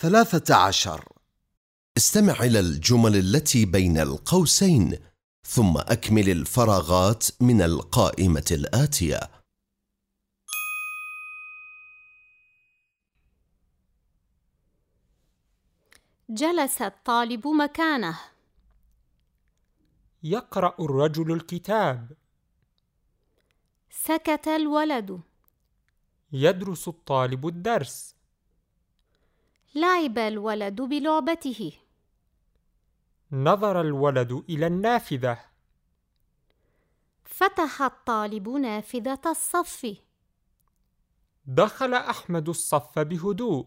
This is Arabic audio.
ثلاثة عشر. استمع إلى الجمل التي بين القوسين ثم أكمل الفراغات من القائمة الآتية. جلس الطالب مكانه. يقرأ الرجل الكتاب. سكت الولد. يدرس الطالب الدرس. لعب الولد بلعبته. نظر الولد إلى النافذة. فتح الطالب نافذة الصف. دخل أحمد الصف بهدوء.